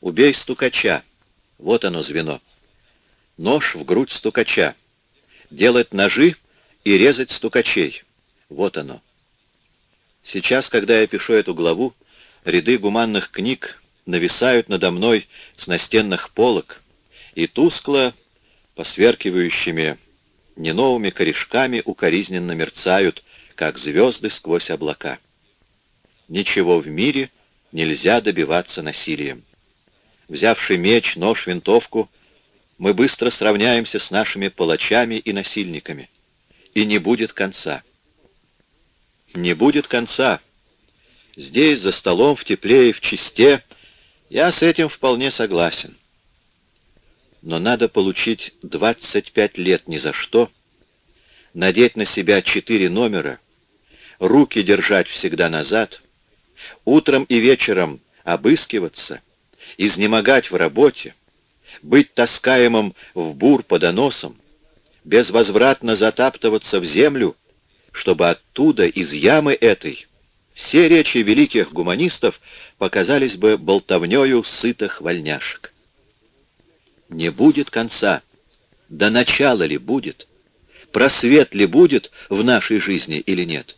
Убей стукача. Вот оно звено. Нож в грудь стукача. Делать ножи и резать стукачей. Вот оно. Сейчас, когда я пишу эту главу, ряды гуманных книг нависают надо мной с настенных полок и тускло, посверкивающими не новыми корешками, укоризненно мерцают, как звезды сквозь облака. Ничего в мире нельзя добиваться насилием. Взявший меч, нож, винтовку, мы быстро сравняемся с нашими палачами и насильниками. И не будет конца. Не будет конца. Здесь, за столом, в тепле и в чисте, я с этим вполне согласен. Но надо получить 25 лет ни за что, надеть на себя четыре номера, руки держать всегда назад, утром и вечером обыскиваться, изнемогать в работе, быть таскаемым в бур по доносам, безвозвратно затаптываться в землю, чтобы оттуда, из ямы этой, все речи великих гуманистов показались бы болтовнёю сытых вольняшек. Не будет конца. До начала ли будет? Просвет ли будет в нашей жизни или нет?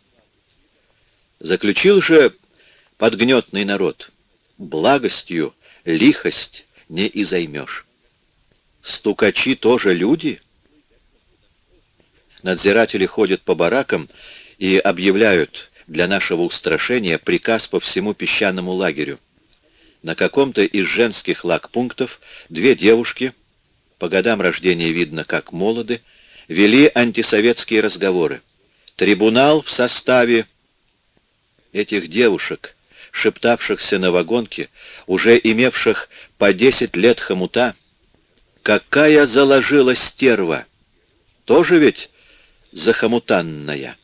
Заключил же подгнетный народ. Благостью лихость не изаймешь. Стукачи тоже люди? Надзиратели ходят по баракам и объявляют для нашего устрашения приказ по всему песчаному лагерю. На каком-то из женских лагпунктов две девушки, по годам рождения видно как молоды, вели антисоветские разговоры. Трибунал в составе этих девушек, шептавшихся на вагонке, уже имевших по десять лет хомута, какая заложила стерва! Тоже ведь захомутанная.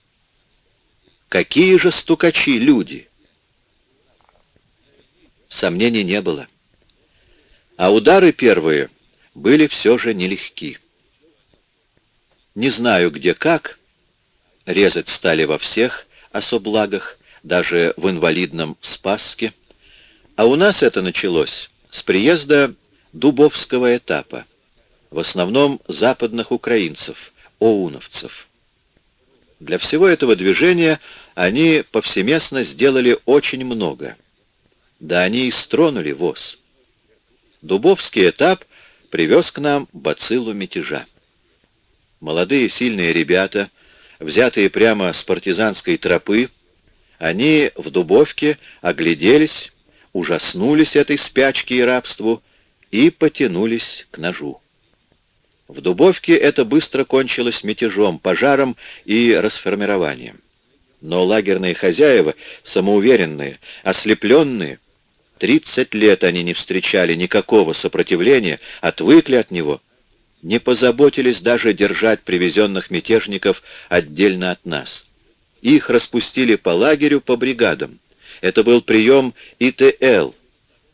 Какие же стукачи люди! Сомнений не было. А удары первые были все же нелегки. Не знаю где как, резать стали во всех особлагах, даже в инвалидном Спасске, а у нас это началось с приезда Дубовского этапа, в основном западных украинцев, оуновцев. Для всего этого движения они повсеместно сделали очень много. Да они и стронули ВОЗ. Дубовский этап привез к нам бациллу мятежа. Молодые сильные ребята, взятые прямо с партизанской тропы, они в Дубовке огляделись, ужаснулись этой спячке и рабству и потянулись к ножу. В Дубовке это быстро кончилось мятежом, пожаром и расформированием. Но лагерные хозяева, самоуверенные, ослепленные, 30 лет они не встречали никакого сопротивления, отвыкли от него, не позаботились даже держать привезенных мятежников отдельно от нас. Их распустили по лагерю, по бригадам. Это был прием ИТЛ.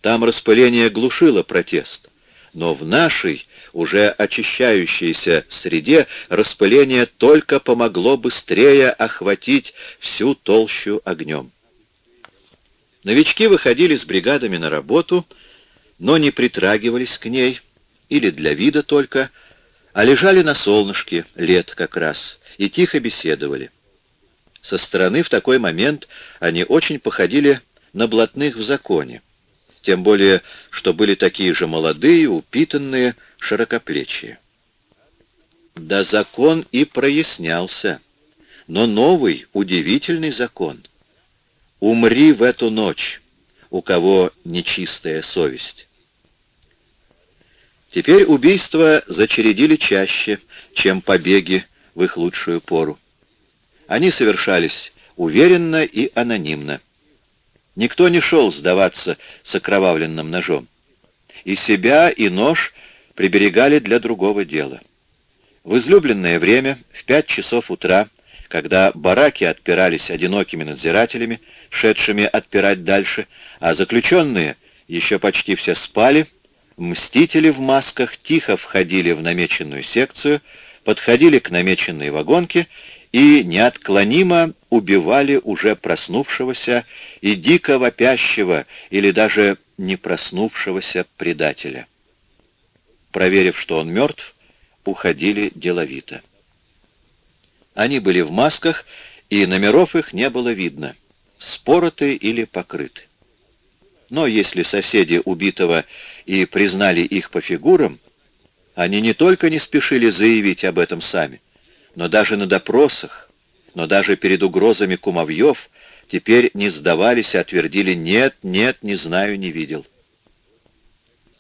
Там распыление глушило протест. Но в нашей уже очищающейся среде распыление только помогло быстрее охватить всю толщу огнем. Новички выходили с бригадами на работу, но не притрагивались к ней, или для вида только, а лежали на солнышке, лет как раз, и тихо беседовали. Со стороны в такой момент они очень походили на блатных в законе тем более, что были такие же молодые, упитанные, широкоплечие. Да закон и прояснялся, но новый, удивительный закон. Умри в эту ночь, у кого нечистая совесть. Теперь убийства зачередили чаще, чем побеги в их лучшую пору. Они совершались уверенно и анонимно. Никто не шел сдаваться с окровавленным ножом. И себя, и нож приберегали для другого дела. В излюбленное время, в пять часов утра, когда бараки отпирались одинокими надзирателями, шедшими отпирать дальше, а заключенные еще почти все спали, мстители в масках тихо входили в намеченную секцию, подходили к намеченной вагонке и неотклонимо убивали уже проснувшегося и дико вопящего или даже не проснувшегося предателя. Проверив, что он мертв, уходили деловито. Они были в масках, и номеров их не было видно, спороты или покрыты. Но если соседи убитого и признали их по фигурам, они не только не спешили заявить об этом сами, но даже на допросах, но даже перед угрозами кумовьев теперь не сдавались, а твердили «нет, нет, не знаю, не видел».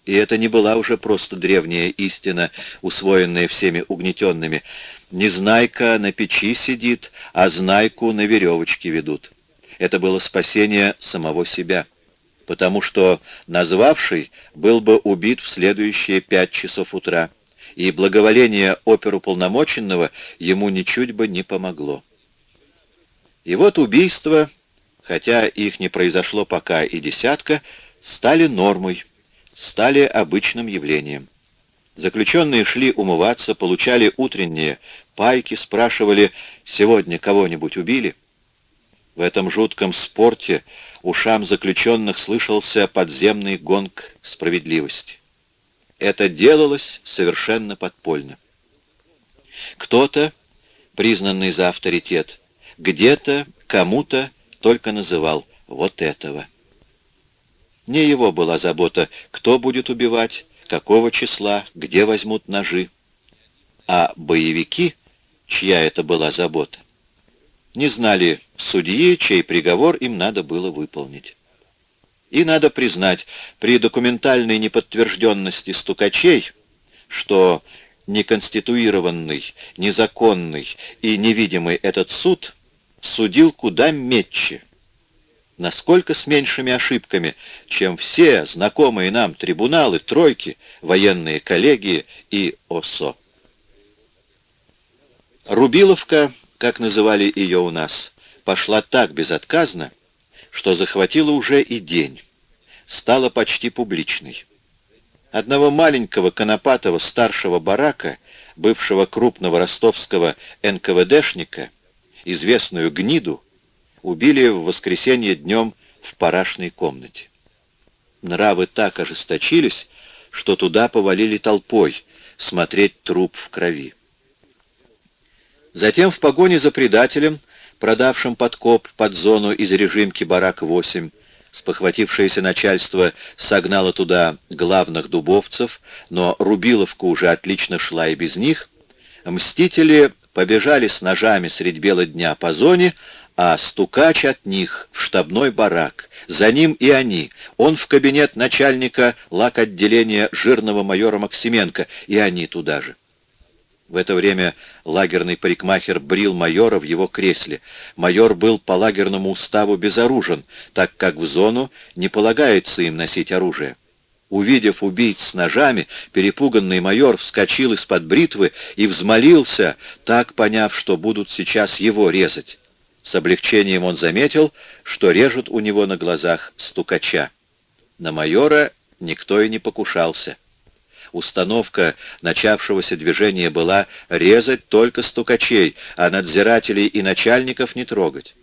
И это не была уже просто древняя истина, усвоенная всеми угнетенными. Незнайка на печи сидит, а знайку на веревочке ведут. Это было спасение самого себя, потому что назвавший был бы убит в следующие пять часов утра и благоволение оперуполномоченного ему ничуть бы не помогло. И вот убийства, хотя их не произошло пока и десятка, стали нормой, стали обычным явлением. Заключенные шли умываться, получали утренние пайки, спрашивали, сегодня кого-нибудь убили? В этом жутком спорте ушам заключенных слышался подземный гонг справедливости. Это делалось совершенно подпольно. Кто-то, признанный за авторитет, где-то, кому-то только называл вот этого. Не его была забота, кто будет убивать, какого числа, где возьмут ножи. А боевики, чья это была забота, не знали судьи, чей приговор им надо было выполнить. И надо признать, при документальной неподтвержденности стукачей, что неконституированный, незаконный и невидимый этот суд судил куда метче, насколько с меньшими ошибками, чем все знакомые нам трибуналы, тройки, военные коллегии и ОСО. Рубиловка, как называли ее у нас, пошла так безотказно, что захватила уже и день, стала почти публичной. Одного маленького конопатого старшего барака, бывшего крупного ростовского НКВДшника, известную гниду, убили в воскресенье днем в парашной комнате. Нравы так ожесточились, что туда повалили толпой смотреть труп в крови. Затем в погоне за предателем продавшим подкоп под зону из режимки «Барак-8», спохватившееся начальство согнало туда главных дубовцев, но Рубиловка уже отлично шла и без них, мстители побежали с ножами средь бела дня по зоне, а стукач от них в штабной барак. За ним и они. Он в кабинет начальника лак отделения жирного майора Максименко, и они туда же. В это время лагерный парикмахер брил майора в его кресле. Майор был по лагерному уставу безоружен, так как в зону не полагается им носить оружие. Увидев убийц с ножами, перепуганный майор вскочил из-под бритвы и взмолился, так поняв, что будут сейчас его резать. С облегчением он заметил, что режут у него на глазах стукача. На майора никто и не покушался. Установка начавшегося движения была резать только стукачей, а надзирателей и начальников не трогать.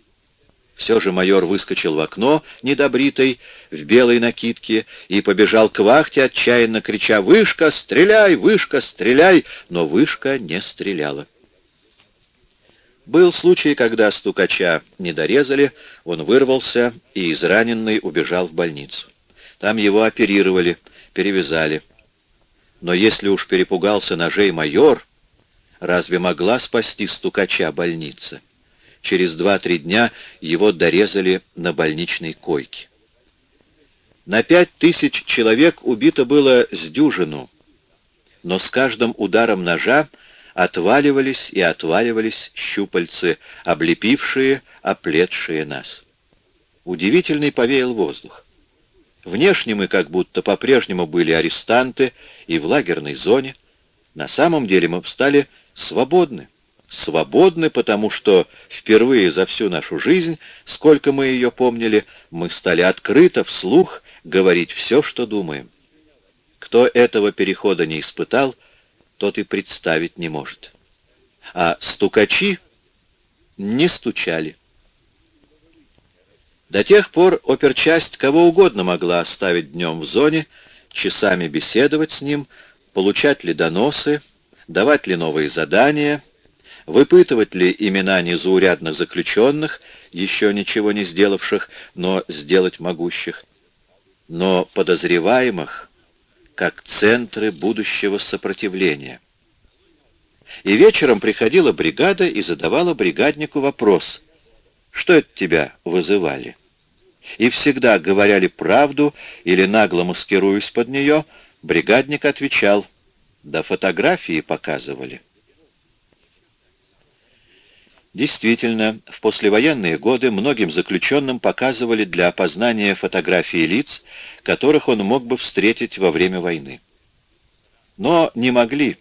Все же майор выскочил в окно, недобритый, в белой накидке, и побежал к вахте, отчаянно крича «Вышка, стреляй! Вышка, стреляй!» Но вышка не стреляла. Был случай, когда стукача не дорезали, он вырвался и израненный убежал в больницу. Там его оперировали, перевязали. Но если уж перепугался ножей майор, разве могла спасти стукача больница? Через два-три дня его дорезали на больничной койке. На пять тысяч человек убито было с дюжину, но с каждым ударом ножа отваливались и отваливались щупальцы, облепившие, оплетшие нас. Удивительный повеял воздух. Внешне мы как будто по-прежнему были арестанты и в лагерной зоне. На самом деле мы стали свободны. Свободны, потому что впервые за всю нашу жизнь, сколько мы ее помнили, мы стали открыто, вслух, говорить все, что думаем. Кто этого перехода не испытал, тот и представить не может. А стукачи не стучали. До тех пор оперчасть кого угодно могла оставить днем в зоне, часами беседовать с ним, получать ли доносы, давать ли новые задания, выпытывать ли имена незаурядных заключенных, еще ничего не сделавших, но сделать могущих, но подозреваемых как центры будущего сопротивления. И вечером приходила бригада и задавала бригаднику вопрос, что это тебя вызывали? И всегда говорили правду или нагло маскируясь под нее, бригадник отвечал, да фотографии показывали. Действительно, в послевоенные годы многим заключенным показывали для опознания фотографии лиц, которых он мог бы встретить во время войны. Но не могли.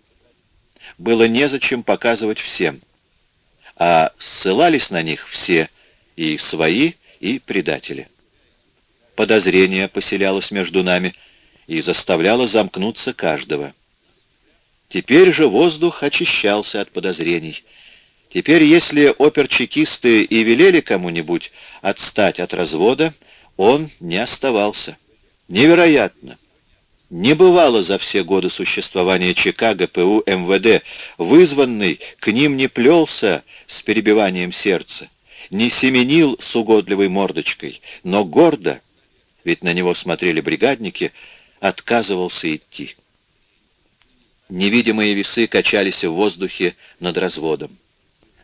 Было незачем показывать всем. А ссылались на них все, и свои, и предатели. Подозрение поселялось между нами и заставляло замкнуться каждого. Теперь же воздух очищался от подозрений — Теперь, если оперчекисты и велели кому-нибудь отстать от развода, он не оставался. Невероятно! Не бывало за все годы существования ЧК, ГПУ, МВД. Вызванный к ним не плелся с перебиванием сердца, не семенил с угодливой мордочкой, но гордо, ведь на него смотрели бригадники, отказывался идти. Невидимые весы качались в воздухе над разводом.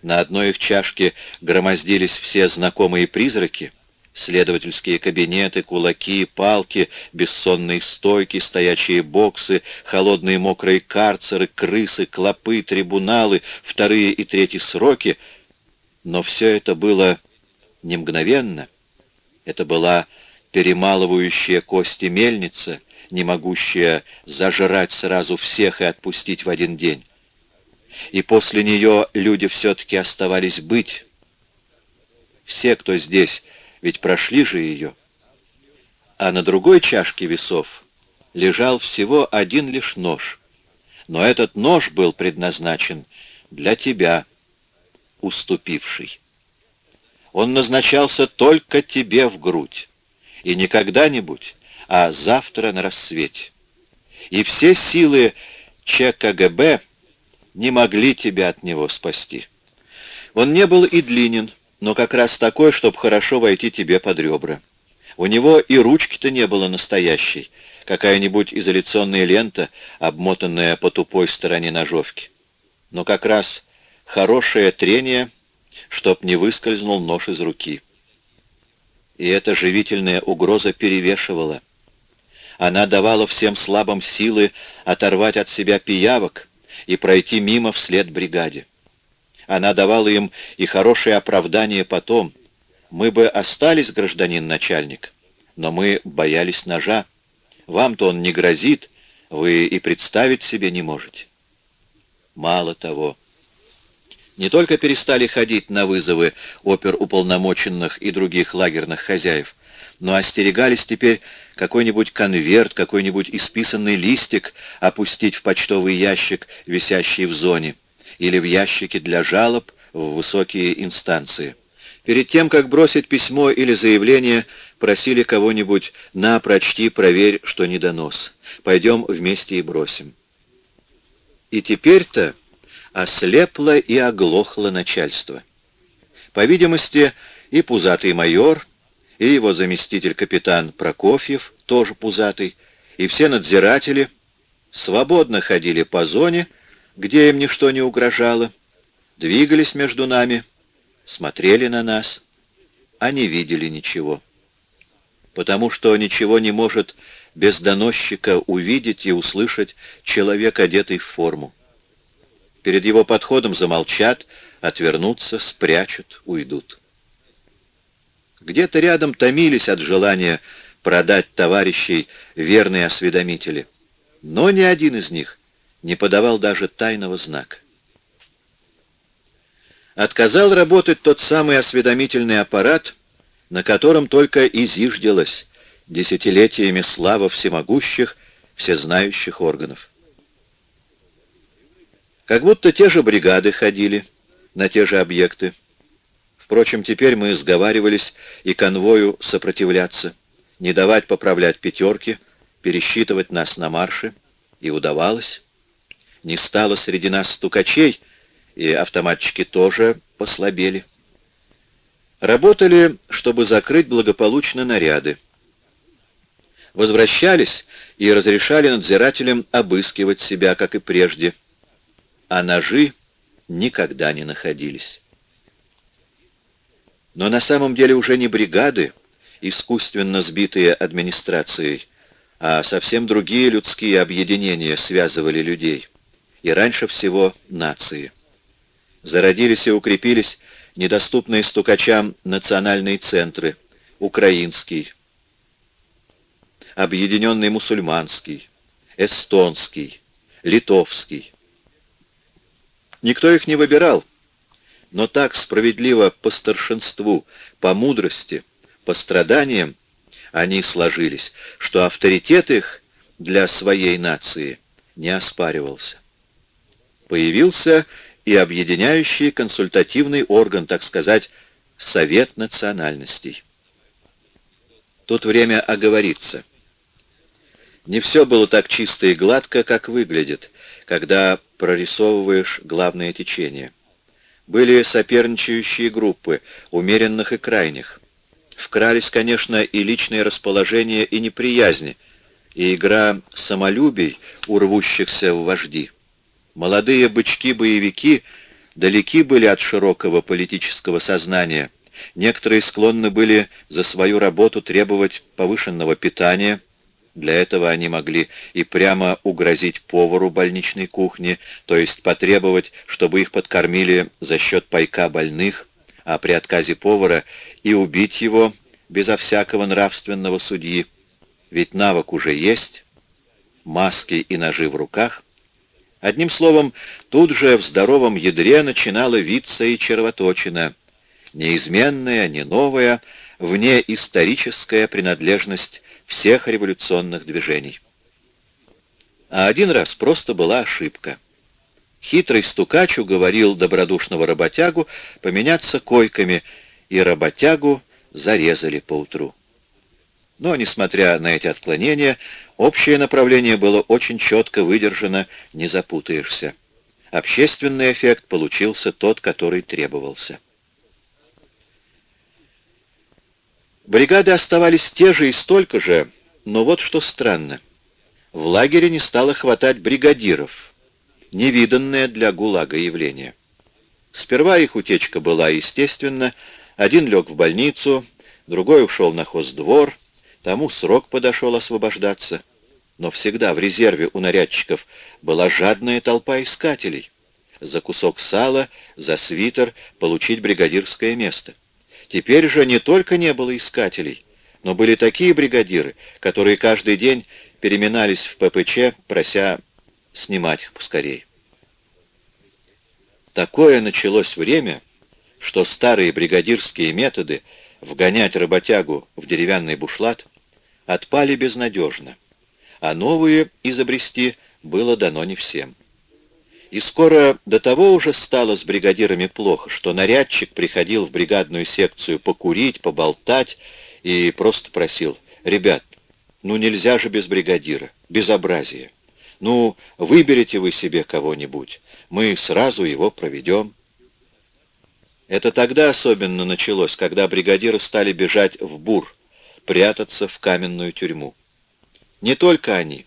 На одной их чашке громоздились все знакомые призраки, следовательские кабинеты, кулаки, палки, бессонные стойки, стоячие боксы, холодные мокрые карцеры, крысы, клопы, трибуналы, вторые и третьи сроки. Но все это было не мгновенно. Это была перемалывающая кости мельница, не могущая зажрать сразу всех и отпустить в один день и после нее люди все-таки оставались быть. Все, кто здесь, ведь прошли же ее. А на другой чашке весов лежал всего один лишь нож. Но этот нож был предназначен для тебя, уступивший. Он назначался только тебе в грудь, и не когда-нибудь, а завтра на рассвете. И все силы ЧКГБ не могли тебя от него спасти. Он не был и длинен, но как раз такой, чтобы хорошо войти тебе под ребра. У него и ручки-то не было настоящей, какая-нибудь изоляционная лента, обмотанная по тупой стороне ножовки. Но как раз хорошее трение, чтоб не выскользнул нож из руки. И эта живительная угроза перевешивала. Она давала всем слабым силы оторвать от себя пиявок, и пройти мимо вслед бригаде. Она давала им и хорошее оправдание потом. Мы бы остались, гражданин начальник, но мы боялись ножа. Вам-то он не грозит, вы и представить себе не можете. Мало того, не только перестали ходить на вызовы оперуполномоченных и других лагерных хозяев, но остерегались теперь какой-нибудь конверт, какой-нибудь исписанный листик опустить в почтовый ящик, висящий в зоне, или в ящике для жалоб в высокие инстанции. Перед тем, как бросить письмо или заявление, просили кого-нибудь «на, прочти, проверь, что не донос. Пойдем вместе и бросим». И теперь-то ослепло и оглохло начальство. По видимости, и пузатый майор, и его заместитель-капитан Прокофьев, тоже пузатый, и все надзиратели свободно ходили по зоне, где им ничто не угрожало, двигались между нами, смотрели на нас, а не видели ничего. Потому что ничего не может без доносчика увидеть и услышать человек, одетый в форму. Перед его подходом замолчат, отвернутся, спрячут, уйдут. Где-то рядом томились от желания продать товарищей верные осведомители. Но ни один из них не подавал даже тайного знака. Отказал работать тот самый осведомительный аппарат, на котором только и зиждилась десятилетиями слава всемогущих, всезнающих органов. Как будто те же бригады ходили на те же объекты, Впрочем, теперь мы сговаривались и конвою сопротивляться, не давать поправлять пятерки, пересчитывать нас на марше, и удавалось. Не стало среди нас стукачей, и автоматчики тоже послабели. Работали, чтобы закрыть благополучно наряды. Возвращались и разрешали надзирателям обыскивать себя, как и прежде, а ножи никогда не находились. Но на самом деле уже не бригады, искусственно сбитые администрацией, а совсем другие людские объединения связывали людей, и раньше всего нации. Зародились и укрепились недоступные стукачам национальные центры, украинский, объединенный мусульманский, эстонский, литовский. Никто их не выбирал, но так справедливо по старшинству, по мудрости, по страданиям они сложились, что авторитет их для своей нации не оспаривался. Появился и объединяющий консультативный орган, так сказать, Совет национальностей. Тут время оговориться. Не все было так чисто и гладко, как выглядит, когда прорисовываешь главное течение. Были соперничающие группы, умеренных и крайних. Вкрались, конечно, и личные расположения, и неприязни, и игра самолюбий, урвущихся в вожди. Молодые бычки-боевики далеки были от широкого политического сознания. Некоторые склонны были за свою работу требовать повышенного питания. Для этого они могли и прямо угрозить повару больничной кухни, то есть потребовать, чтобы их подкормили за счет пайка больных, а при отказе повара и убить его безо всякого нравственного судьи. Ведь навык уже есть, маски и ножи в руках, Одним словом, тут же в здоровом ядре начинала виться и червоточина, неизменная, не новая, вне историческая принадлежность всех революционных движений. А один раз просто была ошибка. Хитрый стукач уговорил добродушного работягу поменяться койками, и работягу зарезали поутру. Но, несмотря на эти отклонения, Общее направление было очень четко выдержано, не запутаешься. Общественный эффект получился тот, который требовался. Бригады оставались те же и столько же, но вот что странно. В лагере не стало хватать бригадиров, невиданное для ГУЛАГа явление. Сперва их утечка была естественна, один лег в больницу, другой ушел на хоздвор, тому срок подошел освобождаться но всегда в резерве у нарядчиков была жадная толпа искателей. За кусок сала, за свитер получить бригадирское место. Теперь же не только не было искателей, но были такие бригадиры, которые каждый день переминались в ППЧ, прося снимать их поскорей. Такое началось время, что старые бригадирские методы вгонять работягу в деревянный бушлат отпали безнадежно а новые изобрести было дано не всем. И скоро до того уже стало с бригадирами плохо, что нарядчик приходил в бригадную секцию покурить, поболтать и просто просил, «Ребят, ну нельзя же без бригадира, безобразие. Ну, выберите вы себе кого-нибудь, мы сразу его проведем». Это тогда особенно началось, когда бригадиры стали бежать в бур, прятаться в каменную тюрьму. Не только они,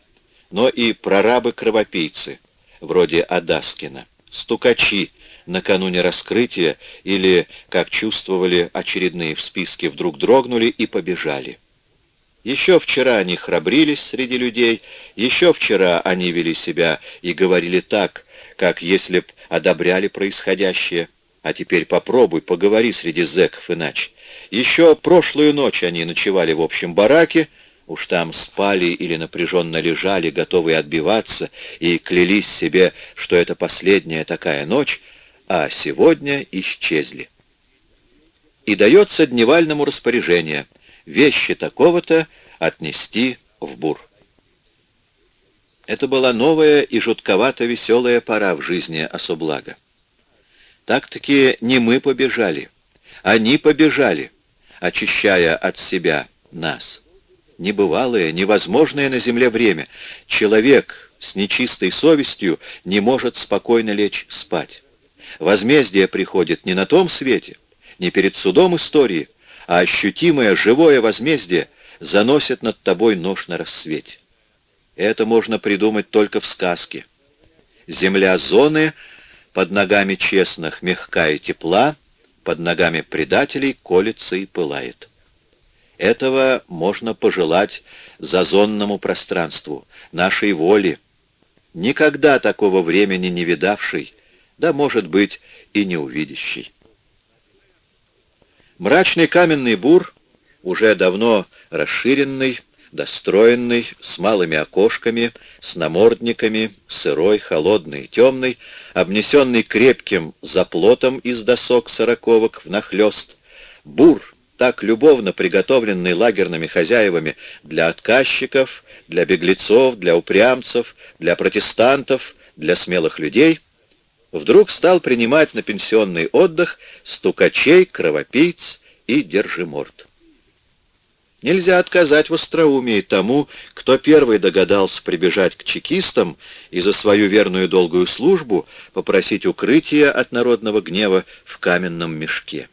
но и прорабы-кровопийцы, вроде Адаскина, стукачи накануне раскрытия или, как чувствовали очередные в списке, вдруг дрогнули и побежали. Еще вчера они храбрились среди людей, еще вчера они вели себя и говорили так, как если б одобряли происходящее. А теперь попробуй, поговори среди зэков иначе. Еще прошлую ночь они ночевали в общем бараке, Уж там спали или напряженно лежали, готовые отбиваться, и клялись себе, что это последняя такая ночь, а сегодня исчезли. И дается дневальному распоряжение вещи такого-то отнести в бур. Это была новая и жутковато веселая пора в жизни особлага. Так-таки не мы побежали, Они побежали, очищая от себя нас. Небывалое, невозможное на земле время. Человек с нечистой совестью не может спокойно лечь спать. Возмездие приходит не на том свете, не перед судом истории, а ощутимое живое возмездие заносит над тобой нож на рассвете. Это можно придумать только в сказке. Земля зоны под ногами честных мягка и тепла, под ногами предателей колется и пылает. Этого можно пожелать зазонному пространству, нашей воле, никогда такого времени не видавшей, да, может быть, и не увидящей. Мрачный каменный бур, уже давно расширенный, достроенный, с малыми окошками, с намордниками, сырой, холодный, темный, обнесенный крепким заплотом из досок сороковок внахлёст, бур, так любовно приготовленный лагерными хозяевами для отказчиков, для беглецов, для упрямцев, для протестантов, для смелых людей, вдруг стал принимать на пенсионный отдых стукачей, кровопийц и держиморд. Нельзя отказать в остроумии тому, кто первый догадался прибежать к чекистам и за свою верную долгую службу попросить укрытия от народного гнева в каменном мешке.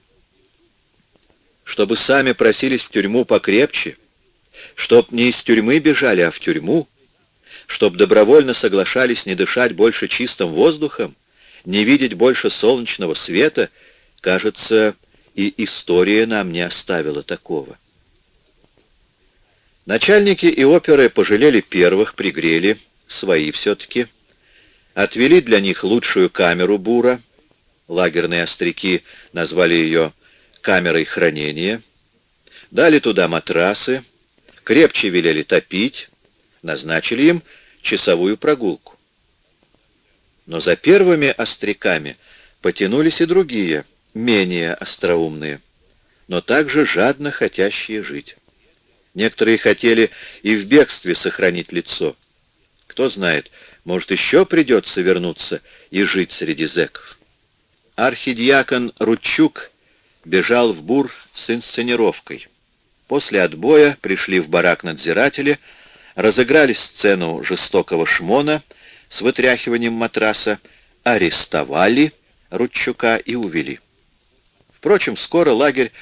Чтобы сами просились в тюрьму покрепче, чтоб не из тюрьмы бежали, а в тюрьму, чтоб добровольно соглашались не дышать больше чистым воздухом, не видеть больше солнечного света, кажется, и история нам не оставила такого. Начальники и оперы пожалели первых, пригрели, свои все-таки, отвели для них лучшую камеру бура, лагерные остряки назвали ее камерой хранения, дали туда матрасы, крепче велели топить, назначили им часовую прогулку. Но за первыми остряками потянулись и другие, менее остроумные, но также жадно хотящие жить. Некоторые хотели и в бегстве сохранить лицо. Кто знает, может, еще придется вернуться и жить среди зэков. Архидиакон Ручук бежал в бур с инсценировкой. После отбоя пришли в барак надзиратели, разыграли сцену жестокого шмона с вытряхиванием матраса, арестовали Ручука и увели. Впрочем, скоро лагерь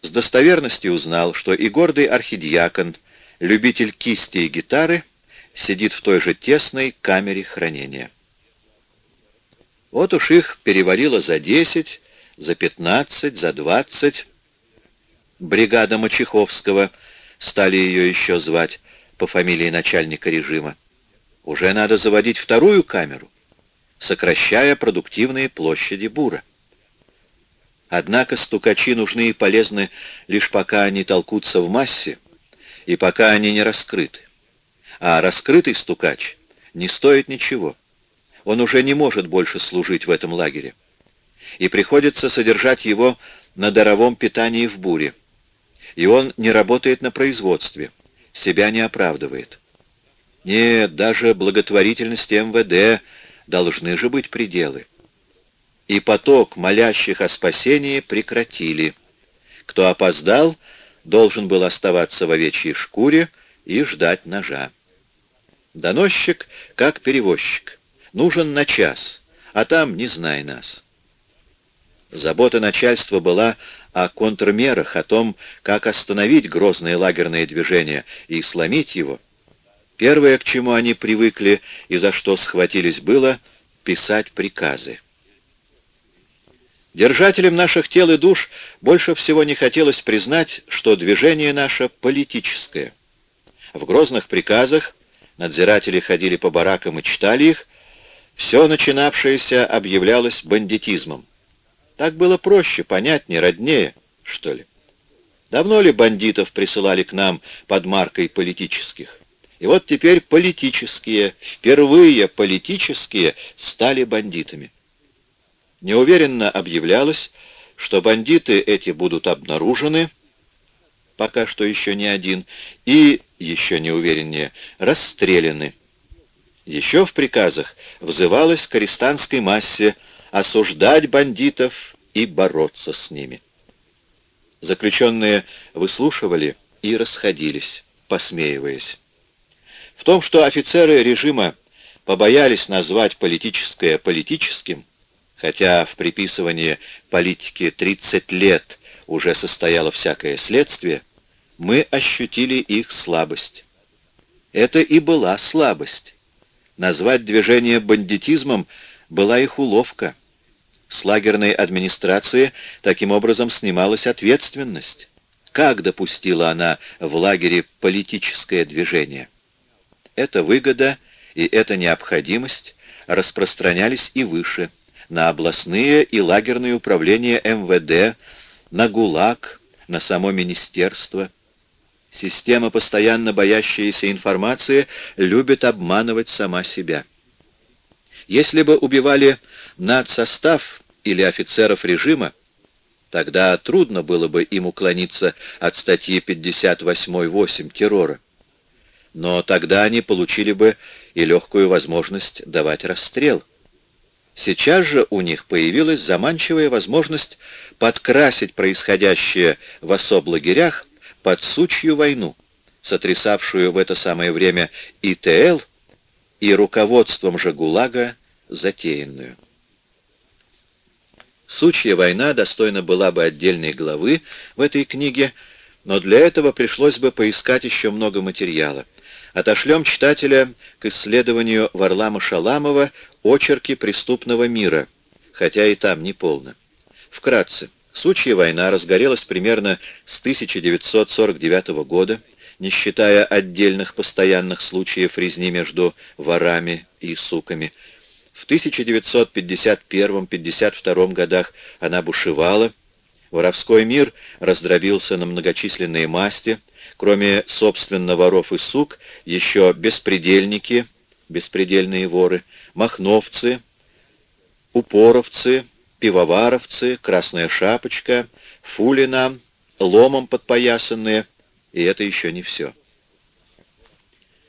с достоверностью узнал, что и гордый архидиакон, любитель кисти и гитары, сидит в той же тесной камере хранения. Вот уж их перевалило за десять, за пятнадцать, за двадцать. Бригада Мачеховского, стали ее еще звать по фамилии начальника режима. Уже надо заводить вторую камеру, сокращая продуктивные площади бура. Однако стукачи нужны и полезны лишь пока они толкутся в массе и пока они не раскрыты. А раскрытый стукач не стоит ничего. Он уже не может больше служить в этом лагере. И приходится содержать его на даровом питании в буре. И он не работает на производстве, себя не оправдывает. Нет, даже благотворительности МВД должны же быть пределы и поток молящих о спасении прекратили. Кто опоздал, должен был оставаться в овечьей шкуре и ждать ножа. Доносчик, как перевозчик, нужен на час, а там не знай нас. Забота начальства была о контрмерах, о том, как остановить грозное лагерное движение и сломить его. Первое, к чему они привыкли и за что схватились, было писать приказы. Держателям наших тел и душ больше всего не хотелось признать, что движение наше политическое. В грозных приказах надзиратели ходили по баракам и читали их, все начинавшееся объявлялось бандитизмом. Так было проще, понятнее, роднее, что ли. Давно ли бандитов присылали к нам под маркой политических? И вот теперь политические, впервые политические, стали бандитами. Неуверенно объявлялось, что бандиты эти будут обнаружены, пока что еще не один, и, еще неувереннее, расстреляны. Еще в приказах взывалось к арестантской массе осуждать бандитов и бороться с ними. Заключенные выслушивали и расходились, посмеиваясь. В том, что офицеры режима побоялись назвать политическое политическим, хотя в приписывании политики 30 лет уже состояло всякое следствие, мы ощутили их слабость. Это и была слабость. Назвать движение бандитизмом была их уловка. С лагерной администрации таким образом снималась ответственность. Как допустила она в лагере политическое движение? Эта выгода и эта необходимость распространялись и выше, на областные и лагерные управления МВД, на ГУЛАГ, на само министерство. Система, постоянно боящаяся информации, любит обманывать сама себя. Если бы убивали надсостав или офицеров режима, тогда трудно было бы им уклониться от статьи 58.8 террора. Но тогда они получили бы и легкую возможность давать расстрел. Сейчас же у них появилась заманчивая возможность подкрасить происходящее в особ лагерях под сучью войну, сотрясавшую в это самое время ИТЛ и руководством же ГУЛАГа затеянную. Сучья война достойна была бы отдельной главы в этой книге, но для этого пришлось бы поискать еще много материала. Отошлем читателя к исследованию Варлама Шаламова «Очерки преступного мира», хотя и там не полно. Вкратце, Сучья война разгорелась примерно с 1949 года, не считая отдельных постоянных случаев резни между ворами и суками. В 1951-52 годах она бушевала, воровской мир раздробился на многочисленные масти, Кроме, собственно, воров и сук, еще беспредельники, беспредельные воры, махновцы, упоровцы, пивоваровцы, красная шапочка, фулина, ломом подпоясанные, и это еще не все.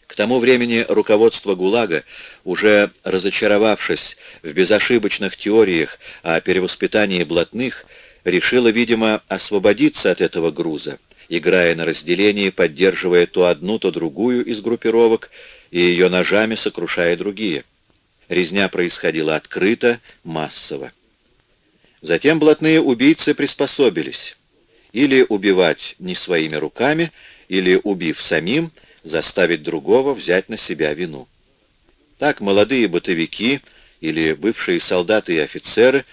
К тому времени руководство ГУЛАГа, уже разочаровавшись в безошибочных теориях о перевоспитании блатных, решило, видимо, освободиться от этого груза играя на разделении, поддерживая то одну, то другую из группировок и ее ножами сокрушая другие. Резня происходила открыто, массово. Затем блатные убийцы приспособились. Или убивать не своими руками, или, убив самим, заставить другого взять на себя вину. Так молодые бытовики или бывшие солдаты и офицеры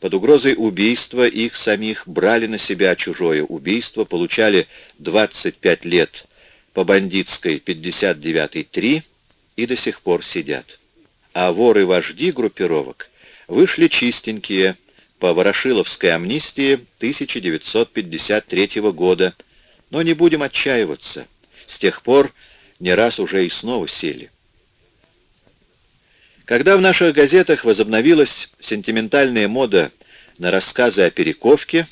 под угрозой убийства их самих брали на себя чужое убийство, получали 25 лет по бандитской 59-3 и до сих пор сидят. А воры-вожди группировок вышли чистенькие по Ворошиловской амнистии 1953 года, но не будем отчаиваться. С тех пор не раз уже и снова сели. Когда в наших газетах возобновилась сентиментальная мода на рассказы о Перековке,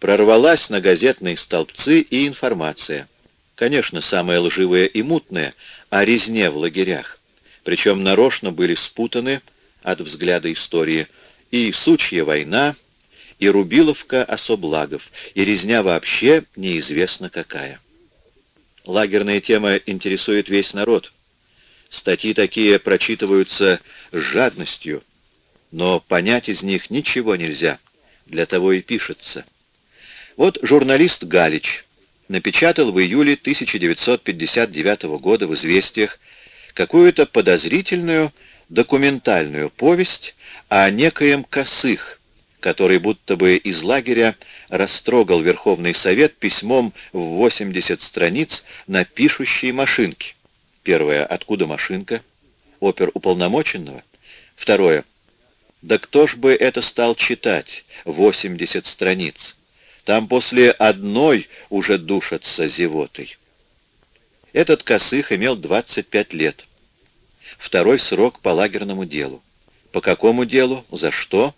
прорвалась на газетные столбцы и информация. Конечно, самая лживая и мутная о резне в лагерях. Причем нарочно были спутаны от взгляда истории и Сучья война, и Рубиловка Особлагов, и резня вообще неизвестно какая. Лагерная тема интересует весь народ. Статьи такие прочитываются с жадностью, но понять из них ничего нельзя. Для того и пишется. Вот журналист Галич напечатал в июле 1959 года в «Известиях» какую-то подозрительную документальную повесть о некоем Косых, который будто бы из лагеря растрогал Верховный Совет письмом в 80 страниц на пишущей машинке. Первое. Откуда машинка? Опер уполномоченного? Второе. Да кто ж бы это стал читать? 80 страниц. Там после одной уже душатся зевотой. Этот Косых имел 25 лет. Второй срок по лагерному делу. По какому делу? За что?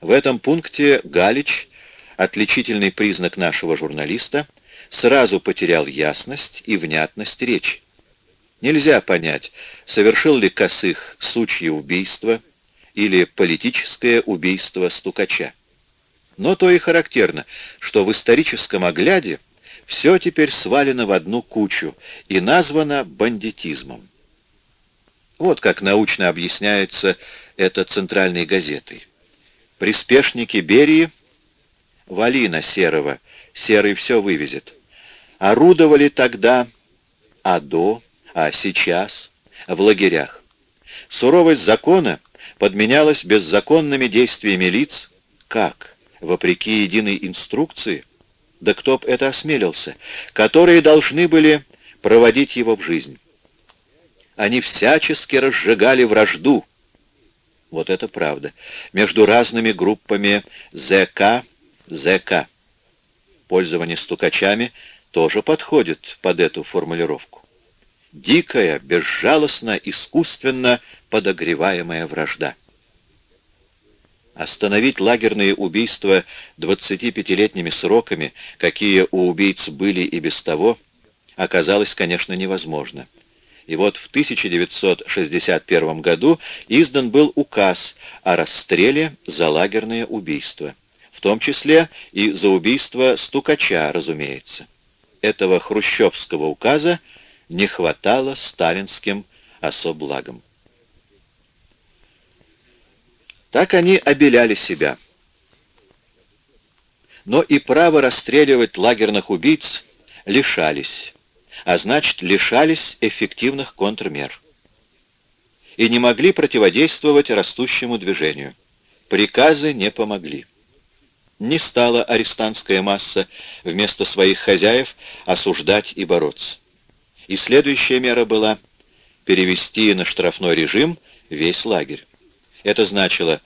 В этом пункте Галич, отличительный признак нашего журналиста, сразу потерял ясность и внятность речи. Нельзя понять, совершил ли Косых сучье убийство или политическое убийство стукача. Но то и характерно, что в историческом огляде все теперь свалено в одну кучу и названо бандитизмом. Вот как научно объясняется это центральной газетой. Приспешники Берии, Валина Серого, Серый все вывезет, орудовали тогда, а до, а сейчас, в лагерях. Суровость закона подменялась беззаконными действиями лиц, как, вопреки единой инструкции, да кто б это осмелился, которые должны были проводить его в жизнь. Они всячески разжигали вражду, вот это правда, между разными группами ЗК, ЗК. Пользование стукачами тоже подходит под эту формулировку. Дикая, безжалостно, искусственно подогреваемая вражда. Остановить лагерные убийства 25-летними сроками, какие у убийц были и без того, оказалось, конечно, невозможно. И вот в 1961 году издан был указ о расстреле за лагерное убийство, в том числе и за убийство стукача, разумеется. Этого хрущевского указа не хватало сталинским особлагам. Так они обеляли себя. Но и право расстреливать лагерных убийц лишались, а значит, лишались эффективных контрмер. И не могли противодействовать растущему движению. Приказы не помогли. Не стала арестантская масса вместо своих хозяев осуждать и бороться. И следующая мера была перевести на штрафной режим весь лагерь. Это значило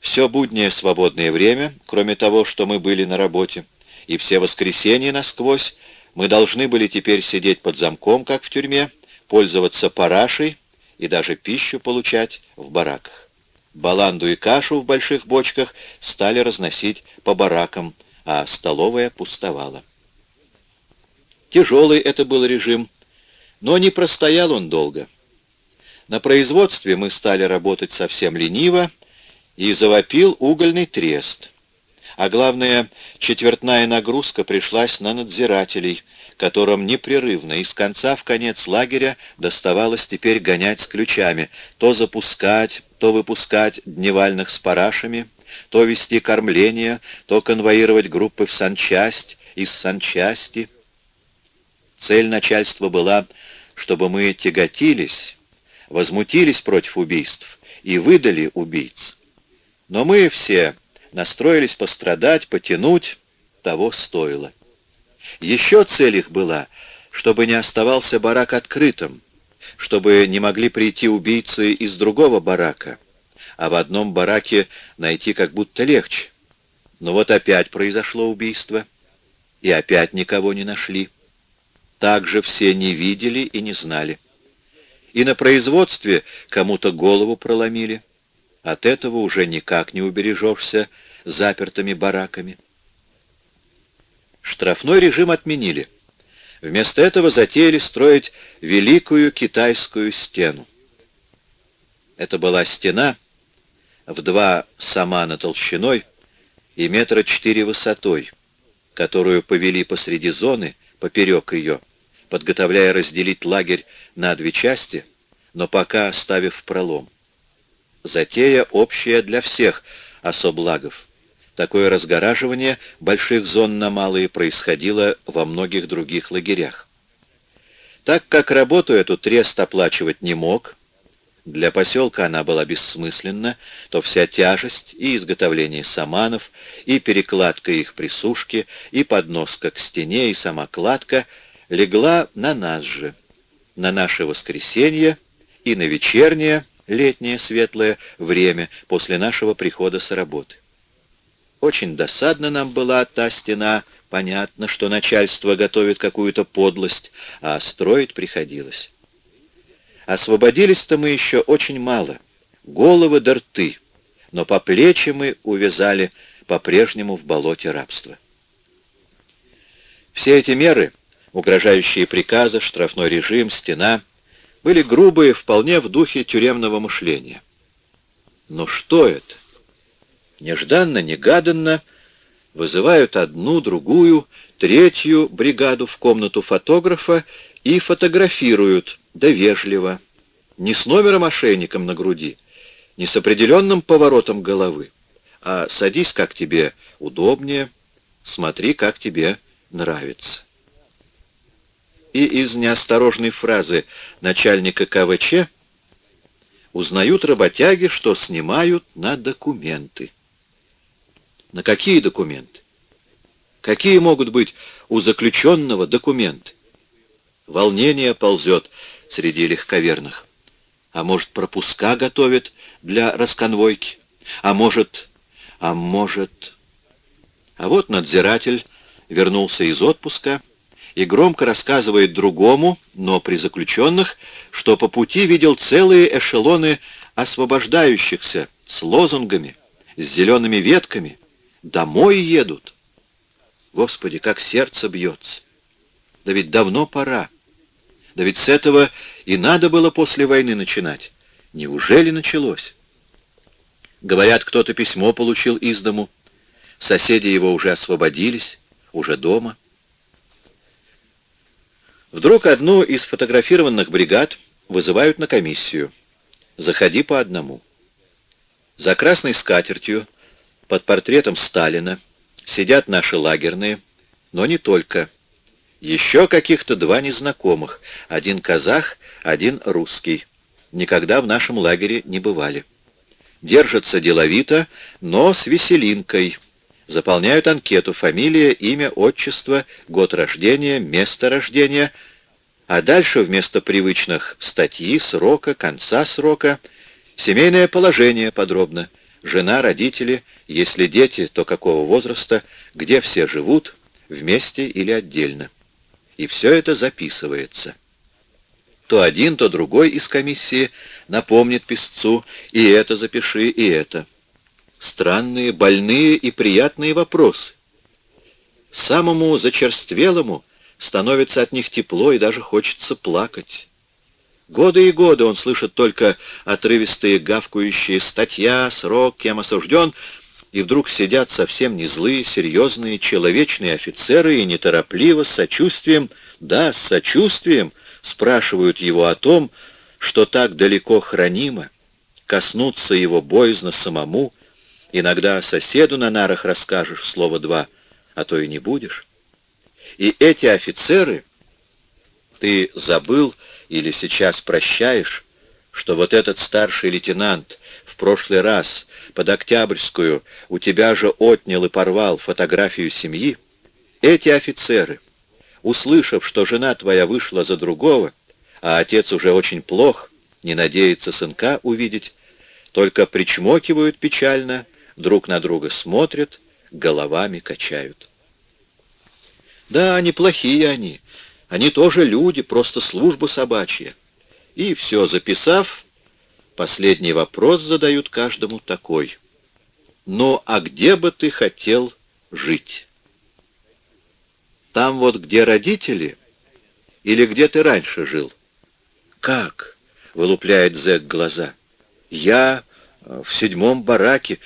все буднее свободное время, кроме того, что мы были на работе, и все воскресенья насквозь мы должны были теперь сидеть под замком, как в тюрьме, пользоваться парашей и даже пищу получать в бараках. Баланду и кашу в больших бочках стали разносить по баракам, а столовая пустовала. Тяжелый это был режим, но не простоял он долго. На производстве мы стали работать совсем лениво, и завопил угольный трест. А главное, четвертная нагрузка пришлась на надзирателей, которым непрерывно из конца в конец лагеря доставалось теперь гонять с ключами, то запускать, то выпускать дневальных с парашами, то вести кормление, то конвоировать группы в санчасть, из санчасти. Цель начальства была, чтобы мы тяготились, возмутились против убийств и выдали убийц. Но мы все настроились пострадать, потянуть, того стоило. Еще цель их была, чтобы не оставался барак открытым, чтобы не могли прийти убийцы из другого барака, а в одном бараке найти как будто легче. Но вот опять произошло убийство, и опять никого не нашли. Так же все не видели и не знали и на производстве кому-то голову проломили. От этого уже никак не убережешься запертыми бараками. Штрафной режим отменили. Вместо этого затеяли строить Великую Китайскую стену. Это была стена в два самана толщиной и метра четыре высотой, которую повели посреди зоны, поперек ее, подготовляя разделить лагерь на две части, но пока оставив пролом. Затея общая для всех особлагов. Такое разгораживание больших зон на малые происходило во многих других лагерях. Так как работу эту трест оплачивать не мог, для поселка она была бессмысленна, то вся тяжесть и изготовление саманов, и перекладка их присушки, и подноска к стене, и сама кладка легла на нас же, на наше воскресенье и на вечернее, летнее светлое время после нашего прихода с работы. Очень досадно нам была та стена, понятно, что начальство готовит какую-то подлость, а строить приходилось. Освободились-то мы еще очень мало, головы да рты, но по плечи мы увязали по-прежнему в болоте рабства. Все эти меры — угрожающие приказы, штрафной режим, стена, были грубые, вполне в духе тюремного мышления. Но что это? Нежданно, негаданно Вызывают одну, другую, третью бригаду в комнату фотографа и фотографируют, да вежливо, не с номером ошейником на груди, не с определенным поворотом головы, а садись, как тебе удобнее, смотри, как тебе нравится. И из неосторожной фразы начальника КВЧ узнают работяги, что снимают на документы. На какие документы? Какие могут быть у заключенного документы? Волнение ползет среди легковерных. А может, пропуска готовят для расконвойки? А может, а может... А вот надзиратель вернулся из отпуска и громко рассказывает другому, но при заключенных, что по пути видел целые эшелоны освобождающихся с лозунгами, с зелеными ветками. Домой едут. Господи, как сердце бьется. Да ведь давно пора. Да ведь с этого и надо было после войны начинать. Неужели началось? Говорят, кто-то письмо получил из дому. Соседи его уже освободились, уже дома. Вдруг одну из фотографированных бригад вызывают на комиссию. Заходи по одному. За красной скатертью, под портретом Сталина, сидят наши лагерные, но не только. Еще каких-то два незнакомых, один казах, один русский. Никогда в нашем лагере не бывали. Держатся деловито, но с веселинкой. Заполняют анкету фамилия, имя, отчество, год рождения, место рождения, а дальше вместо привычных статьи, срока, конца срока, семейное положение подробно, жена, родители, если дети, то какого возраста, где все живут, вместе или отдельно. И все это записывается. То один, то другой из комиссии напомнит писцу, и это запиши, и это. Странные, больные и приятные вопросы. Самому зачерствелому становится от них тепло и даже хочется плакать. Годы и годы он слышит только отрывистые гавкающие статья, срок, кем осужден, и вдруг сидят совсем не злые, серьезные, человечные офицеры и неторопливо, с сочувствием, да, с сочувствием, спрашивают его о том, что так далеко хранимо, коснуться его боязно самому, иногда соседу на нарах расскажешь слово два, а то и не будешь. И эти офицеры, ты забыл или сейчас прощаешь, что вот этот старший лейтенант в прошлый раз под Октябрьскую у тебя же отнял и порвал фотографию семьи, эти офицеры, услышав, что жена твоя вышла за другого, а отец уже очень плох, не надеется сынка увидеть, только причмокивают печально, друг на друга смотрят, головами качают. Да, неплохие они, они тоже люди, просто служба собачья. И все записав, последний вопрос задают каждому такой. Ну, а где бы ты хотел жить? Там вот, где родители, или где ты раньше жил? Как? Вылупляет зэк глаза. Я э, в седьмом бараке.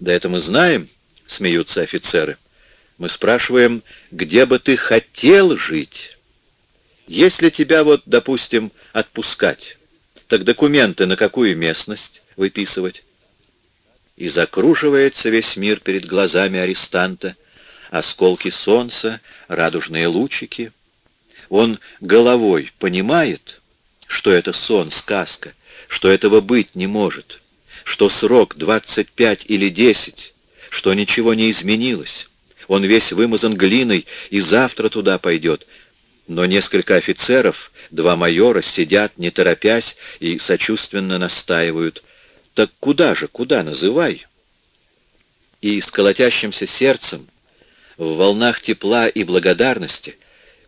Да это мы знаем, смеются офицеры. Мы спрашиваем, где бы ты хотел жить? Если тебя вот, допустим, отпускать, так документы на какую местность выписывать? И закруживается весь мир перед глазами арестанта, осколки солнца, радужные лучики. Он головой понимает, что это сон, сказка, что этого быть не может, что срок 25 или 10, что ничего не изменилось. Он весь вымазан глиной и завтра туда пойдет. Но несколько офицеров, два майора, сидят, не торопясь, и сочувственно настаивают. «Так куда же, куда, называй?» И с колотящимся сердцем, в волнах тепла и благодарности,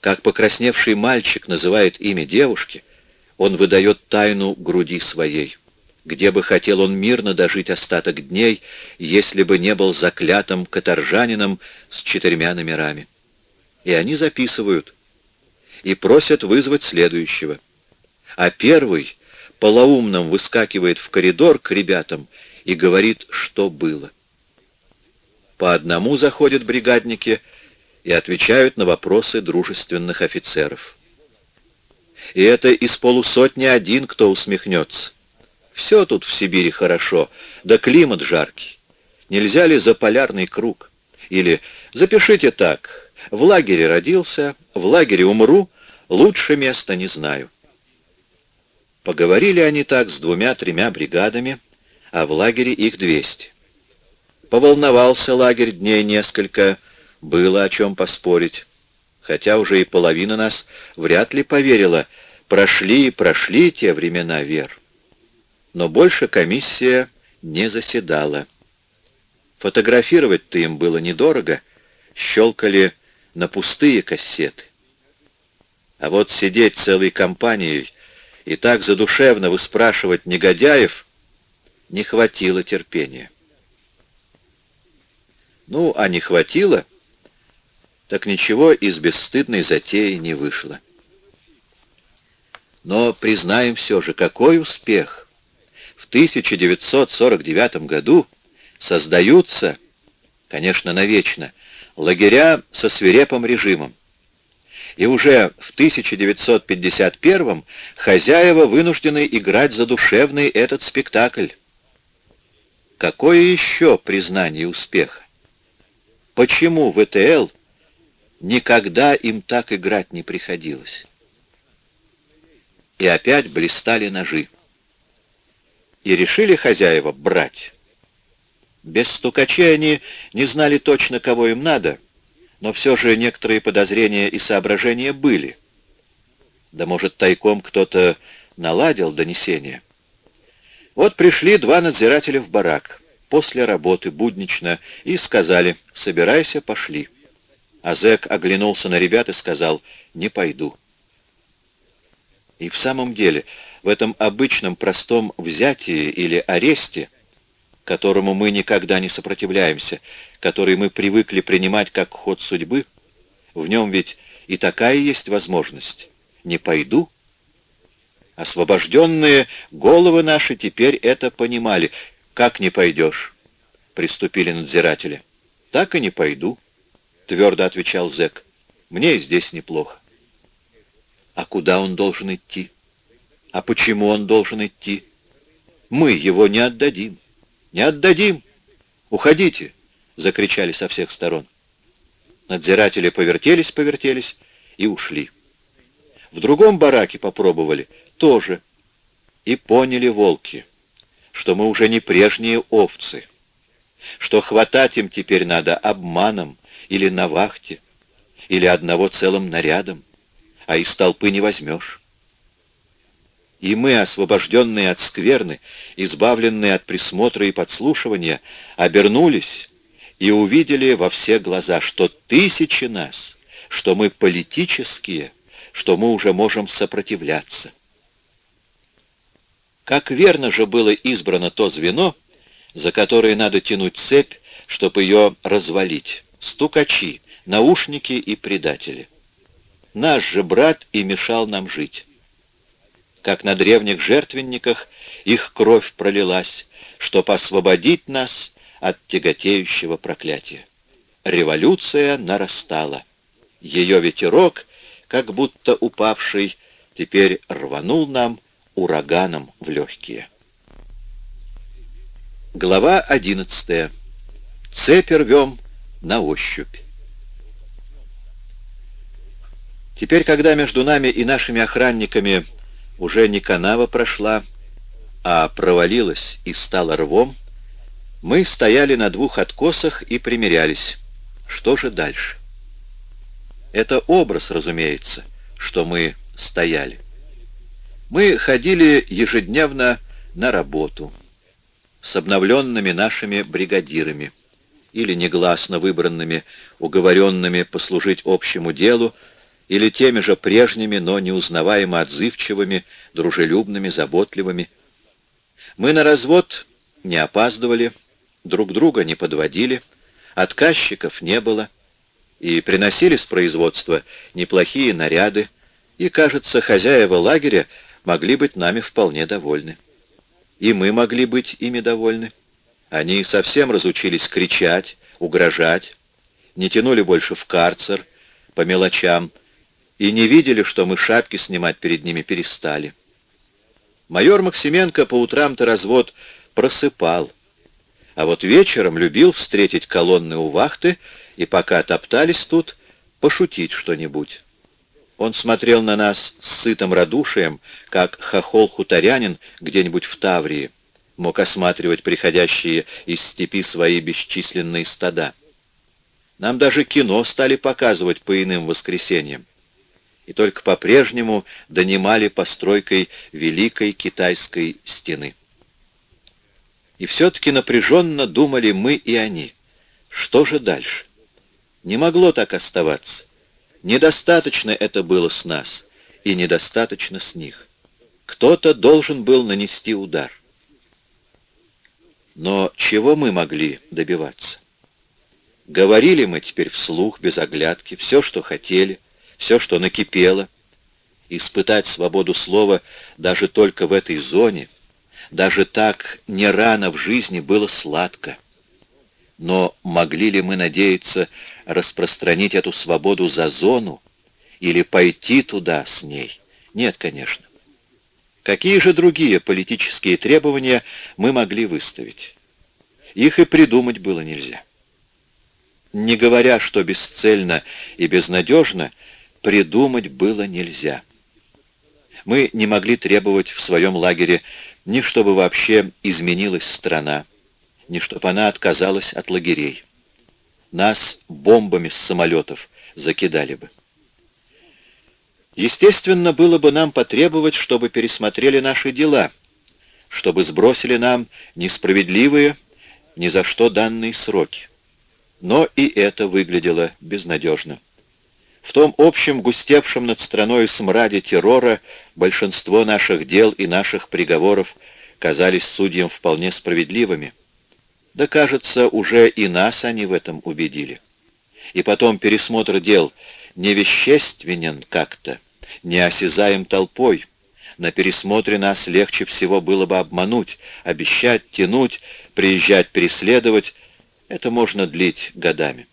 как покрасневший мальчик называет имя девушки, он выдает тайну груди своей. Где бы хотел он мирно дожить остаток дней, если бы не был заклятым каторжанином с четырьмя номерами. И они записывают и просят вызвать следующего. А первый полоумным выскакивает в коридор к ребятам и говорит, что было. по одному заходят бригадники и отвечают на вопросы дружественных офицеров. И это из полусотни один, кто усмехнется. Все тут в Сибири хорошо, да климат жаркий. Нельзя ли за полярный круг? Или запишите так, в лагере родился, в лагере умру, лучше места не знаю. Поговорили они так с двумя-тремя бригадами, а в лагере их двести. Поволновался лагерь дней несколько, было о чем поспорить. Хотя уже и половина нас вряд ли поверила, прошли и прошли те времена вер. Но больше комиссия не заседала. Фотографировать-то им было недорого, щелкали на пустые кассеты. А вот сидеть целой компанией и так задушевно выспрашивать негодяев не хватило терпения. Ну, а не хватило, так ничего из бесстыдной затеи не вышло. Но признаем все же, какой успех! В 1949 году создаются, конечно, навечно, лагеря со свирепым режимом. И уже в 1951 хозяева вынуждены играть задушевный этот спектакль. Какое еще признание успеха? Почему ВТЛ никогда им так играть не приходилось? И опять блистали ножи. И решили хозяева брать. Без стукачей они не знали точно, кого им надо, но все же некоторые подозрения и соображения были. Да может, тайком кто-то наладил донесение. Вот пришли два надзирателя в барак после работы, буднично, и сказали «собирайся, пошли». А зэк оглянулся на ребят и сказал «не пойду». И в самом деле, в этом обычном простом взятии или аресте, которому мы никогда не сопротивляемся, который мы привыкли принимать как ход судьбы, в нем ведь и такая есть возможность. Не пойду. Освобожденные головы наши теперь это понимали. «Как не пойдешь?» — приступили надзиратели. «Так и не пойду», — твердо отвечал зэк. «Мне и здесь неплохо». «А куда он должен идти? А почему он должен идти? Мы его не отдадим. Не отдадим! Уходите!» — закричали со всех сторон. Надзиратели повертелись-повертелись и ушли. В другом бараке попробовали, тоже. И поняли волки — что мы уже не прежние овцы, что хватать им теперь надо обманом или на вахте, или одного целым нарядом, а из толпы не возьмешь. И мы, освобожденные от скверны, избавленные от присмотра и подслушивания, обернулись и увидели во все глаза, что тысячи нас, что мы политические, что мы уже можем сопротивляться. Как верно же было избрано то звено, за которое надо тянуть цепь, чтобы ее развалить. Стукачи, наушники и предатели. Наш же брат и мешал нам жить. Как на древних жертвенниках их кровь пролилась, чтоб освободить нас от тяготеющего проклятия. Революция нарастала. Ее ветерок, как будто упавший, теперь рванул нам ураганом в легкие. Глава 11. Цепь рвем на ощупь. Теперь, когда между нами и нашими охранниками уже не канава прошла, а провалилась и стала рвом, мы стояли на двух откосах и примерялись. Что же дальше? Это образ, разумеется, что мы стояли. Мы ходили ежедневно на работу с обновленными нашими бригадирами или негласно выбранными, уговоренными послужить общему делу, или теми же прежними, но неузнаваемо отзывчивыми, дружелюбными, заботливыми. Мы на развод не опаздывали, друг друга не подводили, отказчиков не было, и приносили с производства неплохие наряды, и, кажется, хозяева лагеря могли быть нами вполне довольны. И мы могли быть ими довольны. Они совсем разучились кричать, угрожать, не тянули больше в карцер по мелочам и не видели, что мы шапки снимать перед ними перестали. Майор Максименко по утрам-то развод просыпал, а вот вечером любил встретить колонны у вахты и пока топтались тут, пошутить что-нибудь. Он смотрел на нас с сытым радушием, как хохол-хуторянин где-нибудь в Таврии, мог осматривать приходящие из степи свои бесчисленные стада. Нам даже кино стали показывать по иным воскресеньям. И только по-прежнему донимали постройкой Великой Китайской стены. И все-таки напряженно думали мы и они. Что же дальше? Не могло так оставаться. Недостаточно это было с нас, и недостаточно с них. Кто-то должен был нанести удар. Но чего мы могли добиваться? Говорили мы теперь вслух, без оглядки, все, что хотели, все, что накипело. Испытать свободу слова даже только в этой зоне, даже так не рано в жизни было сладко. Но могли ли мы надеяться распространить эту свободу за зону или пойти туда с ней? Нет, конечно. Какие же другие политические требования мы могли выставить? Их и придумать было нельзя. Не говоря, что бесцельно и безнадежно, придумать было нельзя. Мы не могли требовать в своем лагере ни чтобы вообще изменилась страна, ни чтобы она отказалась от лагерей. Нас бомбами с самолетов закидали бы. Естественно, было бы нам потребовать, чтобы пересмотрели наши дела, чтобы сбросили нам несправедливые, ни за что данные сроки. Но и это выглядело безнадежно. В том общем густевшем над страной смраде террора большинство наших дел и наших приговоров казались судьям вполне справедливыми. Да, кажется, уже и нас они в этом убедили. И потом пересмотр дел не вещественен как-то, не осязаем толпой. На пересмотре нас легче всего было бы обмануть, обещать, тянуть, приезжать преследовать. Это можно длить годами.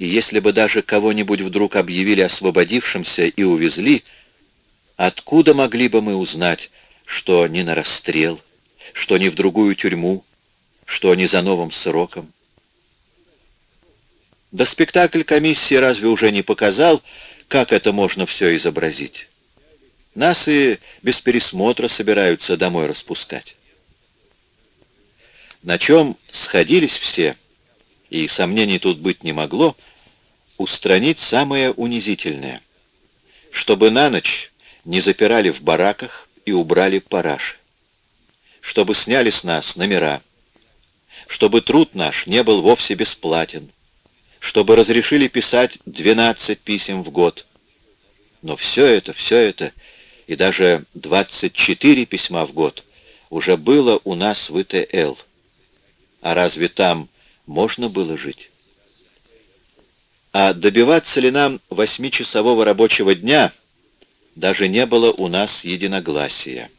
И если бы даже кого-нибудь вдруг объявили освободившимся и увезли, откуда могли бы мы узнать, что не на расстрел, что не в другую тюрьму, что не за новым сроком. Да спектакль комиссии разве уже не показал, как это можно все изобразить? Нас и без пересмотра собираются домой распускать. На чем сходились все, и сомнений тут быть не могло, устранить самое унизительное, чтобы на ночь не запирали в бараках и убрали параши, чтобы сняли с нас номера, чтобы труд наш не был вовсе бесплатен, чтобы разрешили писать 12 писем в год. Но все это, все это, и даже 24 письма в год уже было у нас в ИТЛ. А разве там можно было жить? А добиваться ли нам восьмичасового рабочего дня даже не было у нас единогласия.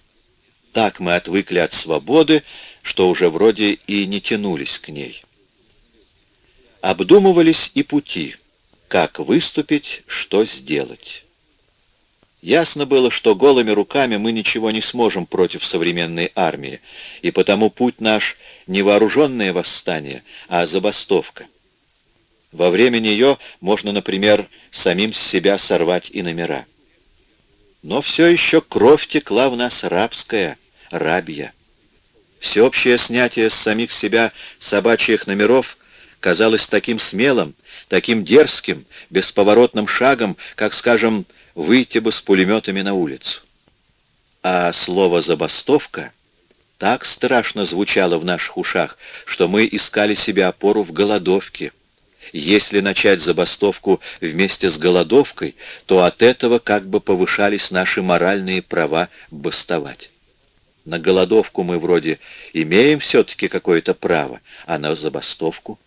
Так мы отвыкли от свободы, что уже вроде и не тянулись к ней. Обдумывались и пути, как выступить, что сделать. Ясно было, что голыми руками мы ничего не сможем против современной армии, и потому путь наш не вооруженное восстание, а забастовка. Во время нее можно, например, самим с себя сорвать и номера. Но все еще кровь текла в нас рабская, рабья. Всеобщее снятие с самих себя собачьих номеров казалось таким смелым, таким дерзким, бесповоротным шагом, как, скажем, выйти бы с пулеметами на улицу. А слово «забастовка» так страшно звучало в наших ушах, что мы искали себе опору в голодовке — если начать забастовку вместе с голодовкой, то от этого как бы повышались наши моральные права бастовать. На голодовку мы вроде имеем все-таки какое-то право, а на забастовку?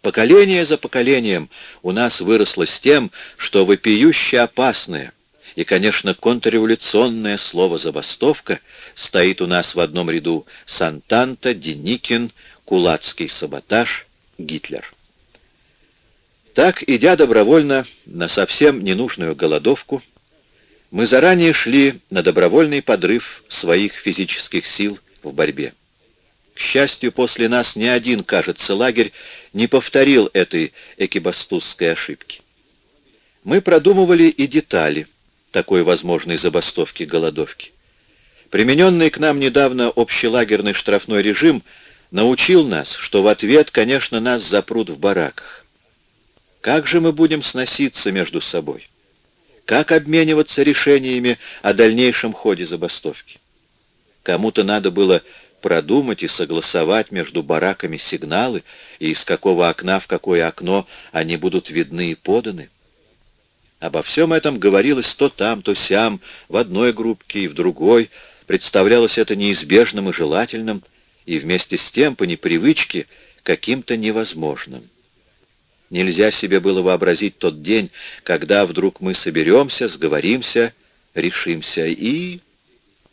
Поколение за поколением у нас выросло с тем, что вопиюще опасное и, конечно, контрреволюционное слово «забастовка» стоит у нас в одном ряду с Антанта, Деникин, кулацкий саботаж, Гитлер. Так, идя добровольно на совсем ненужную голодовку, мы заранее шли на добровольный подрыв своих физических сил в борьбе. К счастью, после нас ни один, кажется, лагерь не повторил этой экибастузской ошибки. Мы продумывали и детали такой возможной забастовки-голодовки. Примененный к нам недавно общелагерный штрафной режим научил нас, что в ответ, конечно, нас запрут в бараках. Как же мы будем сноситься между собой? Как обмениваться решениями о дальнейшем ходе забастовки? Кому-то надо было продумать и согласовать между бараками сигналы, и из какого окна в какое окно они будут видны и поданы. Обо всем этом говорилось то там, то сям, в одной группке и в другой, представлялось это неизбежным и желательным, и вместе с тем, по непривычке, каким-то невозможным. Нельзя себе было вообразить тот день, когда вдруг мы соберемся, сговоримся, решимся и...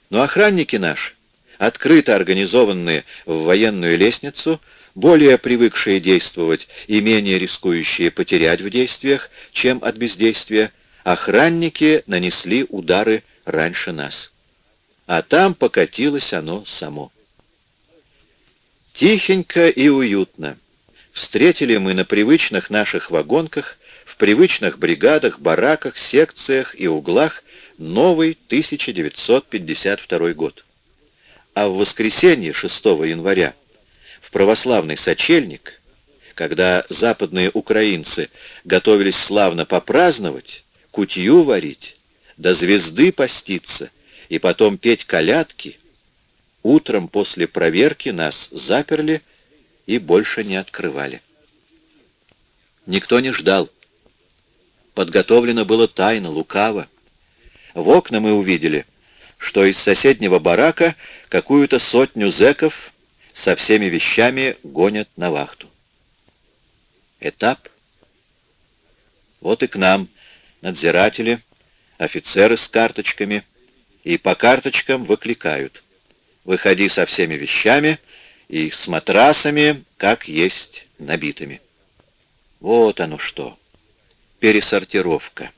Но охранники наши, открыто организованные в военную лестницу, более привыкшие действовать и менее рискующие потерять в действиях, чем от бездействия, охранники нанесли удары раньше нас а там покатилось оно само. Тихенько и уютно. Встретили мы на привычных наших вагонках, в привычных бригадах, бараках, секциях и углах новый 1952 год. А в воскресенье 6 января в православный сочельник, когда западные украинцы готовились славно попраздновать, кутью варить, до звезды поститься — и потом петь колядки, утром после проверки нас заперли и больше не открывали. Никто не ждал. Подготовлено было тайно, лукаво. В окна мы увидели, что из соседнего барака какую-то сотню зэков со всеми вещами гонят на вахту. Этап. Вот и к нам надзиратели, офицеры с карточками — и по карточкам выкликают. Выходи со всеми вещами и с матрасами, как есть, набитыми. Вот оно что. Пересортировка.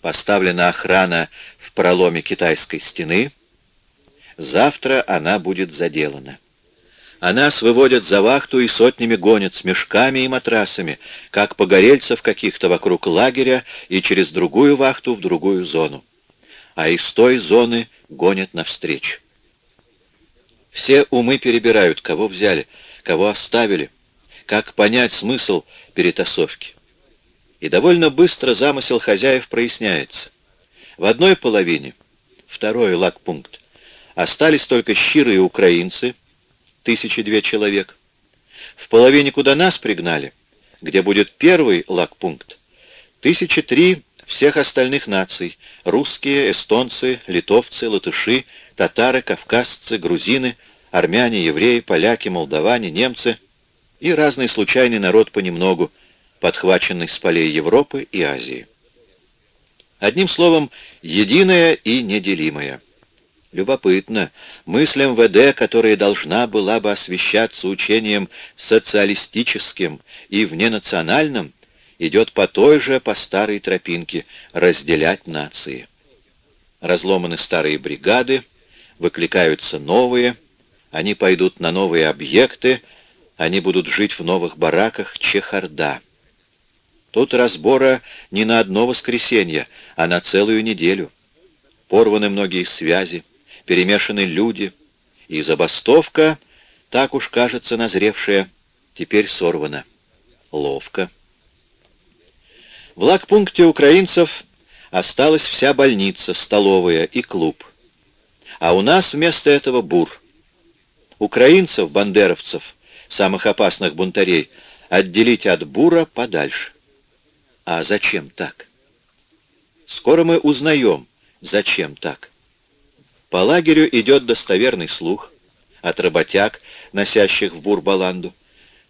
Поставлена охрана в проломе китайской стены. Завтра она будет заделана. А нас выводят за вахту и сотнями гонят с мешками и матрасами, как погорельцев каких-то вокруг лагеря и через другую вахту в другую зону а из той зоны гонят навстречу. Все умы перебирают, кого взяли, кого оставили, как понять смысл перетасовки. И довольно быстро замысел хозяев проясняется. В одной половине, второй лагпункт, остались только щирые украинцы, тысячи две человек. В половине, куда нас пригнали, где будет первый лагпункт, тысячи три всех остальных наций — русские, эстонцы, литовцы, латыши, татары, кавказцы, грузины, армяне, евреи, поляки, молдаване, немцы и разный случайный народ понемногу, подхваченный с полей Европы и Азии. Одним словом, единое и неделимое. Любопытно, мысль МВД, которая должна была бы освещаться учением социалистическим и вненациональным, идет по той же, по старой тропинке, разделять нации. Разломаны старые бригады, выкликаются новые, они пойдут на новые объекты, они будут жить в новых бараках чехарда. Тут разбора не на одно воскресенье, а на целую неделю. Порваны многие связи, перемешаны люди, и забастовка, так уж кажется назревшая, теперь сорвана. Ловко. В лагпункте украинцев осталась вся больница, столовая и клуб. А у нас вместо этого бур. Украинцев, бандеровцев, самых опасных бунтарей, отделить от бура подальше. А зачем так? Скоро мы узнаем, зачем так. По лагерю идет достоверный слух от работяг, носящих в бур-баланду,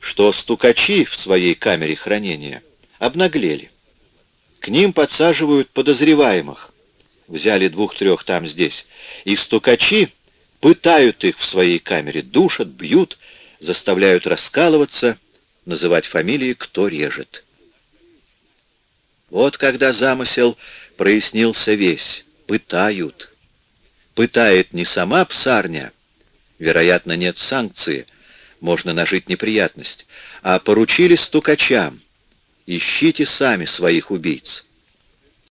что стукачи в своей камере хранения обнаглели. К ним подсаживают подозреваемых. Взяли двух-трех там здесь. И стукачи пытают их в своей камере, душат, бьют, заставляют раскалываться, называть фамилии, кто режет. Вот когда замысел прояснился весь. Пытают. Пытает не сама псарня, вероятно, нет санкции, можно нажить неприятность, а поручили стукачам. Ищите сами своих убийц.